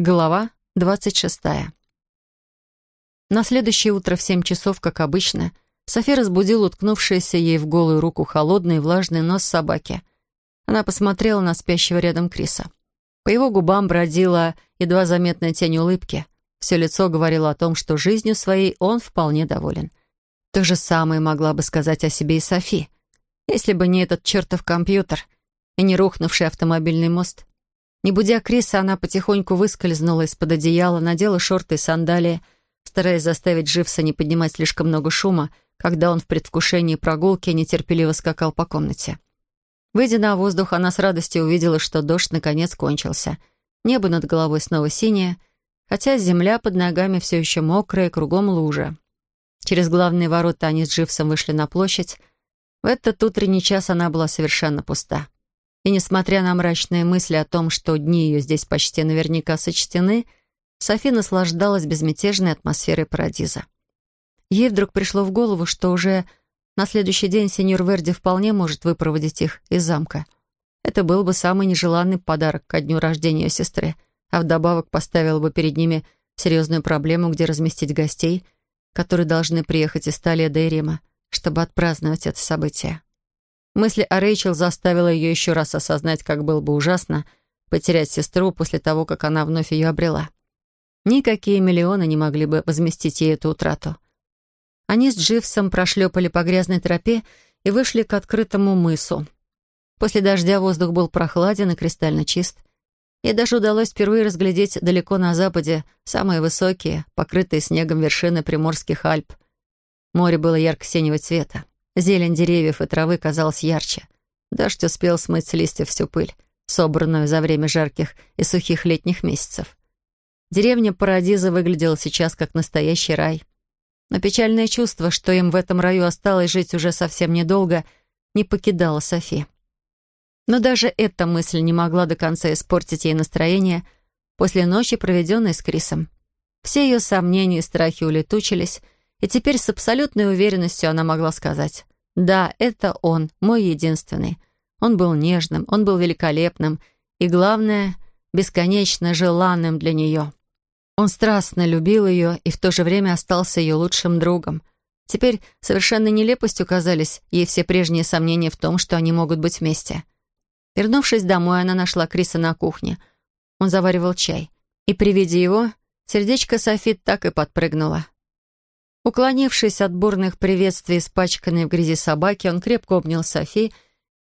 Глава двадцать шестая. На следующее утро в семь часов, как обычно, София разбудила уткнувшийся ей в голую руку холодный и влажный нос собаки. Она посмотрела на спящего рядом Криса. По его губам бродила едва заметная тень улыбки. Все лицо говорило о том, что жизнью своей он вполне доволен. То же самое могла бы сказать о себе и Софи, если бы не этот чертов компьютер и не рухнувший автомобильный мост. Не будя Криса, она потихоньку выскользнула из-под одеяла, надела шорты и сандалии, стараясь заставить Дживса не поднимать слишком много шума, когда он в предвкушении прогулки нетерпеливо скакал по комнате. Выйдя на воздух, она с радостью увидела, что дождь наконец кончился. Небо над головой снова синее, хотя земля под ногами все еще мокрая, кругом лужа. Через главные ворота они с Дживсом вышли на площадь. В этот утренний час она была совершенно пуста. И несмотря на мрачные мысли о том, что дни ее здесь почти наверняка сочтены, Софи наслаждалась безмятежной атмосферой парадиза. Ей вдруг пришло в голову, что уже на следующий день сеньор Верди вполне может выпроводить их из замка. Это был бы самый нежеланный подарок ко дню рождения ее сестры, а вдобавок поставил бы перед ними серьезную проблему, где разместить гостей, которые должны приехать из Талида и Рима, чтобы отпраздновать это событие. Мысли о Рэйчел заставила ее еще раз осознать, как было бы ужасно потерять сестру после того, как она вновь ее обрела. Никакие миллионы не могли бы возместить ей эту утрату. Они с Дживсом прошлепали по грязной тропе и вышли к открытому мысу. После дождя воздух был прохладен и кристально чист. Ей даже удалось впервые разглядеть далеко на западе самые высокие, покрытые снегом вершины Приморских Альп. Море было ярко-синего цвета. Зелень деревьев и травы казалась ярче. Дождь успел смыть с листьев всю пыль, собранную за время жарких и сухих летних месяцев. Деревня Парадиза выглядела сейчас как настоящий рай. Но печальное чувство, что им в этом раю осталось жить уже совсем недолго, не покидало Софи. Но даже эта мысль не могла до конца испортить ей настроение после ночи, проведенной с Крисом. Все ее сомнения и страхи улетучились, и теперь с абсолютной уверенностью она могла сказать «Да, это он, мой единственный». Он был нежным, он был великолепным и, главное, бесконечно желанным для нее. Он страстно любил ее и в то же время остался ее лучшим другом. Теперь совершенно нелепостью казались ей все прежние сомнения в том, что они могут быть вместе. Вернувшись домой, она нашла Криса на кухне. Он заваривал чай. И при виде его сердечко Софи так и подпрыгнуло. Уклонившись от бурных приветствий, испачканной в грязи собаки, он крепко обнял Софи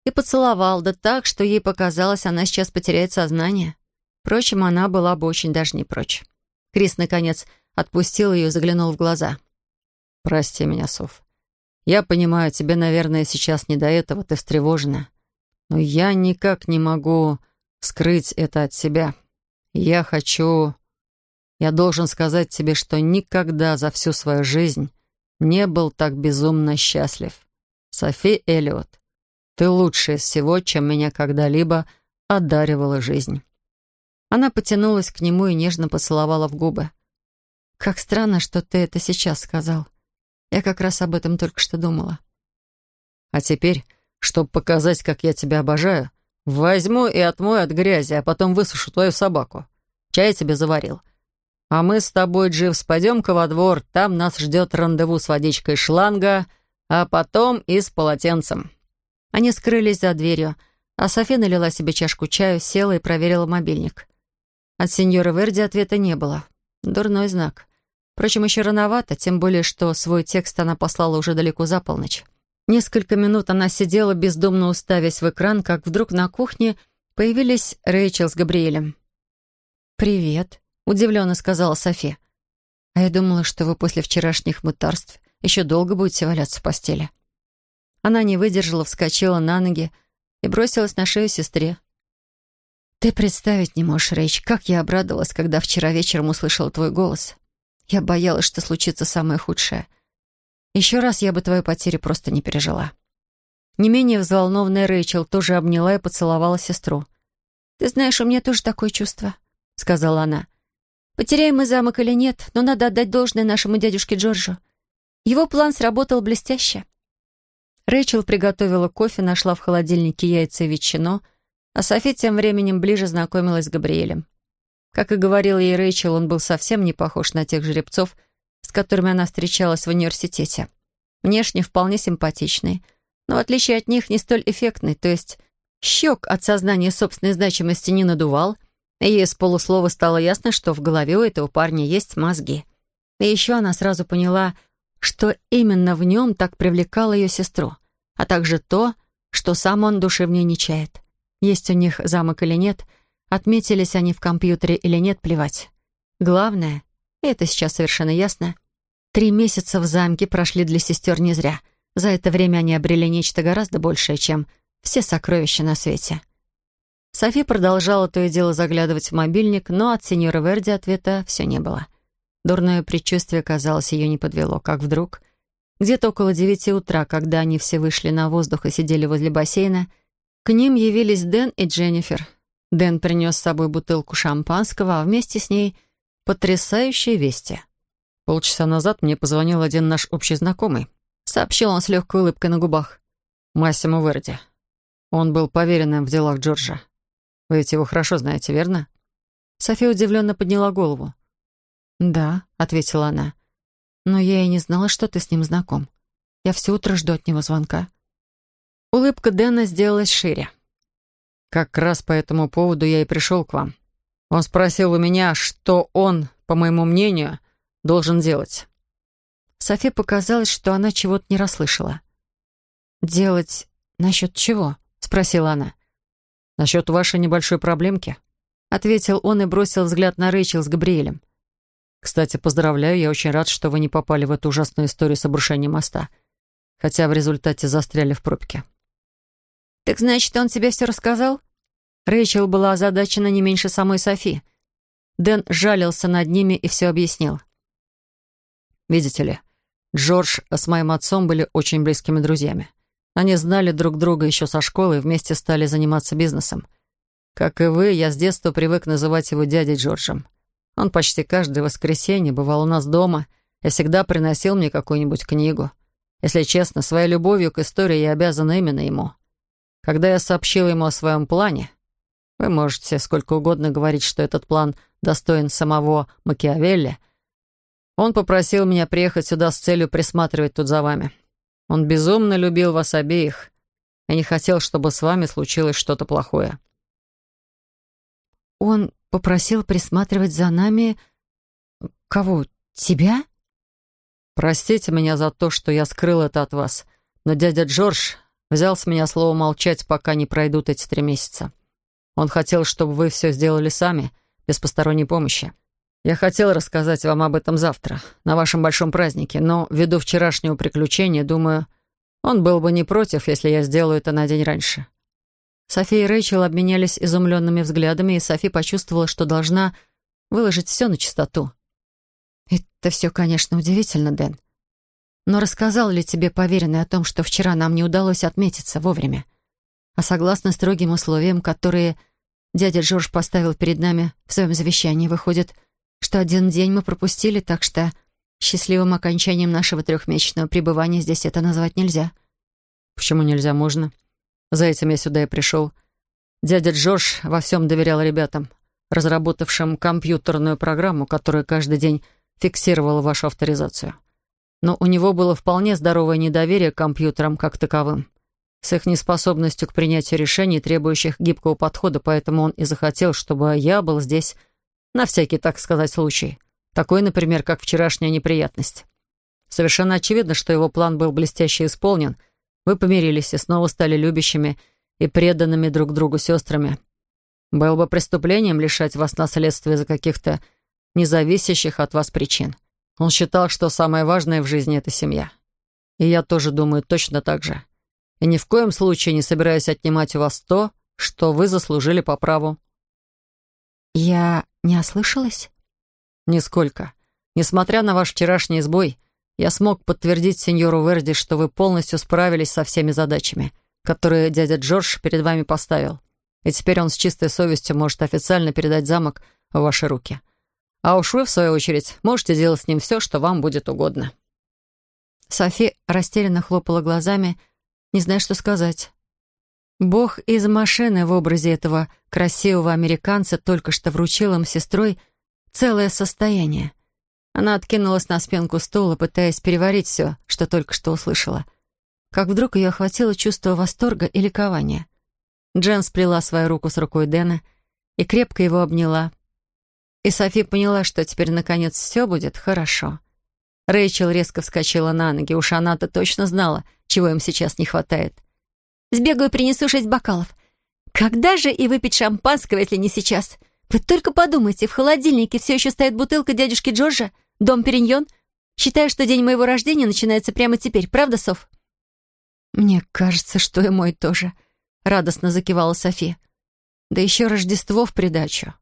и поцеловал, да так, что ей показалось, она сейчас потеряет сознание. Впрочем, она была бы очень даже не прочь. Крис, наконец, отпустил ее и заглянул в глаза. «Прости меня, Соф. Я понимаю, тебе, наверное, сейчас не до этого, ты встревожена. Но я никак не могу скрыть это от себя. Я хочу я должен сказать тебе, что никогда за всю свою жизнь не был так безумно счастлив. Софи Эллиот, ты лучшая из всего, чем меня когда-либо одаривала жизнь». Она потянулась к нему и нежно поцеловала в губы. «Как странно, что ты это сейчас сказал. Я как раз об этом только что думала». «А теперь, чтобы показать, как я тебя обожаю, возьму и отмою от грязи, а потом высушу твою собаку. Чай тебе заварил. А мы с тобой, Дживс, пойдем-ка во двор. Там нас ждет рандеву с водичкой шланга, а потом и с полотенцем». Они скрылись за дверью, а Софи налила себе чашку чаю, села и проверила мобильник. От сеньора Верди ответа не было. Дурной знак. Впрочем, еще рановато, тем более, что свой текст она послала уже далеко за полночь. Несколько минут она сидела, бездумно уставясь в экран, как вдруг на кухне появились Рэйчел с Габриэлем. «Привет», удивленно сказала Софи. «А я думала, что вы после вчерашних мытарств еще долго будете валяться в постели». Она не выдержала, вскочила на ноги и бросилась на шею сестре. «Ты представить не можешь, Рэйч, как я обрадовалась, когда вчера вечером услышала твой голос. Я боялась, что случится самое худшее. Еще раз я бы твою потерю просто не пережила». Не менее взволнованная Рэйчел тоже обняла и поцеловала сестру. «Ты знаешь, у меня тоже такое чувство», — сказала она. Потеряем мы замок или нет, но надо отдать должное нашему дядюшке Джорджу. Его план сработал блестяще. Рэйчел приготовила кофе, нашла в холодильнике яйца и ветчину, а Софи тем временем ближе знакомилась с Габриэлем. Как и говорил ей Рэйчел, он был совсем не похож на тех жеребцов, с которыми она встречалась в университете. Внешне вполне симпатичный, но в отличие от них не столь эффектный, то есть щек от сознания собственной значимости не надувал, и с полуслова стало ясно, что в голове у этого парня есть мозги. И еще она сразу поняла, что именно в нем так привлекало ее сестру, а также то, что сам он души в ней не чает. Есть у них замок или нет, отметились они в компьютере или нет, плевать. Главное, и это сейчас совершенно ясно, три месяца в замке прошли для сестер не зря. За это время они обрели нечто гораздо большее, чем все сокровища на свете. Софи продолжала то и дело заглядывать в мобильник, но от сеньора Верди ответа все не было. Дурное предчувствие, казалось, ее не подвело, как вдруг... Где-то около девяти утра, когда они все вышли на воздух и сидели возле бассейна, к ним явились Дэн и Дженнифер. Дэн принес с собой бутылку шампанского, а вместе с ней потрясающие вести. Полчаса назад мне позвонил один наш общий знакомый. Сообщил он с легкой улыбкой на губах. Массимо Верди. Он был поверенным в делах Джорджа. Вы ведь его хорошо знаете, верно?» София удивленно подняла голову. «Да», — ответила она. «Но я и не знала, что ты с ним знаком. Я все утро жду от него звонка». Улыбка Дэна сделалась шире. «Как раз по этому поводу я и пришел к вам. Он спросил у меня, что он, по моему мнению, должен делать». София показалось, что она чего-то не расслышала. «Делать насчет чего?» — спросила она. «Насчет вашей небольшой проблемки», — ответил он и бросил взгляд на Рэйчел с Габриэлем. «Кстати, поздравляю, я очень рад, что вы не попали в эту ужасную историю с обрушением моста, хотя в результате застряли в пробке». «Так значит, он тебе все рассказал?» Рэйчел была озадачена не меньше самой Софи. Дэн жалился над ними и все объяснил. «Видите ли, Джордж с моим отцом были очень близкими друзьями. Они знали друг друга еще со школы и вместе стали заниматься бизнесом. Как и вы, я с детства привык называть его дядей Джорджем. Он почти каждое воскресенье бывал у нас дома и всегда приносил мне какую-нибудь книгу. Если честно, своей любовью к истории я обязана именно ему. Когда я сообщил ему о своем плане, вы можете сколько угодно говорить, что этот план достоин самого Макиавелли, он попросил меня приехать сюда с целью присматривать тут за вами. Он безумно любил вас обеих и не хотел, чтобы с вами случилось что-то плохое». «Он попросил присматривать за нами... кого? Тебя?» «Простите меня за то, что я скрыл это от вас, но дядя Джордж взял с меня слово молчать, пока не пройдут эти три месяца. Он хотел, чтобы вы все сделали сами, без посторонней помощи. Я хотел рассказать вам об этом завтра, на вашем большом празднике, но ввиду вчерашнего приключения, думаю, он был бы не против, если я сделаю это на день раньше». София и Рэйчел обменялись изумленными взглядами, и Софи почувствовала, что должна выложить все на чистоту. «Это все, конечно, удивительно, Дэн. Но рассказал ли тебе поверенный о том, что вчера нам не удалось отметиться вовремя? А согласно строгим условиям, которые дядя Джордж поставил перед нами в своем завещании, выходит, что один день мы пропустили, так что счастливым окончанием нашего трехмесячного пребывания здесь это назвать нельзя». «Почему нельзя? Можно. За этим я сюда и пришел. Дядя Джордж во всем доверял ребятам, разработавшим компьютерную программу, которая каждый день фиксировала вашу авторизацию. Но у него было вполне здоровое недоверие к компьютерам как таковым, с их неспособностью к принятию решений, требующих гибкого подхода, поэтому он и захотел, чтобы я был здесь на всякий, так сказать, случай. Такой, например, как вчерашняя неприятность. Совершенно очевидно, что его план был блестяще исполнен. Вы помирились и снова стали любящими и преданными друг другу сестрами. Было бы преступлением лишать вас наследства из-за каких-то независящих от вас причин. Он считал, что самое важное в жизни — это семья. И я тоже думаю точно так же. И ни в коем случае не собираюсь отнимать у вас то, что вы заслужили по праву. «Я не ослышалась?» «Нисколько. Несмотря на ваш вчерашний сбой, я смог подтвердить сеньору Верди, что вы полностью справились со всеми задачами, которые дядя Джордж перед вами поставил. И теперь он с чистой совестью может официально передать замок в ваши руки. А уж вы, в свою очередь, можете делать с ним все, что вам будет угодно». Софи растерянно хлопала глазами, не зная, что сказать. Бог из машины в образе этого красивого американца только что вручил им сестрой целое состояние. Она откинулась на спинку стула, пытаясь переварить все, что только что услышала. Как вдруг ее охватило чувство восторга и ликования. Джен сплела свою руку с рукой Дэна и крепко его обняла. И Софи поняла, что теперь, наконец, все будет хорошо. Рэйчел резко вскочила на ноги, уж она-то точно знала, чего им сейчас не хватает. «Сбегаю, принесу шесть бокалов. Когда же и выпить шампанского, если не сейчас? Вы только подумайте, в холодильнике все еще стоит бутылка дядюшки Джорджа, дом Периньон. Считаю, что день моего рождения начинается прямо теперь, правда, Соф?» «Мне кажется, что и мой тоже», — радостно закивала Софи. «Да еще Рождество в придачу».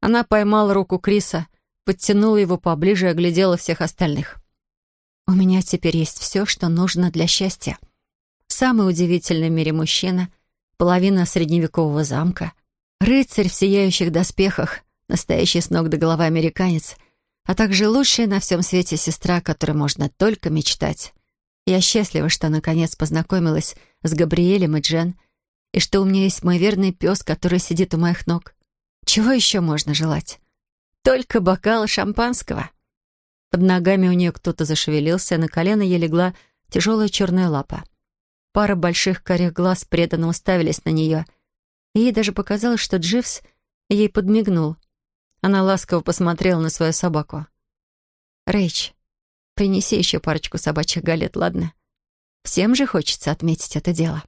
Она поймала руку Криса, подтянула его поближе и оглядела всех остальных. «У меня теперь есть все, что нужно для счастья. Самый удивительный в мире мужчина, половина средневекового замка, рыцарь в сияющих доспехах, настоящий с ног до головы американец, а также лучшая на всем свете сестра, о которой можно только мечтать. Я счастлива, что наконец познакомилась с Габриэлем и Джен, и что у меня есть мой верный пес, который сидит у моих ног. Чего еще можно желать? Только бокал шампанского. Под ногами у нее кто-то зашевелился, на колено ей легла тяжелая черная лапа. Пара больших корих глаз преданно уставились на нее, ей даже показалось, что Дживс ей подмигнул. Она ласково посмотрела на свою собаку. «Рэйч, принеси еще парочку собачьих галет, ладно? Всем же хочется отметить это дело».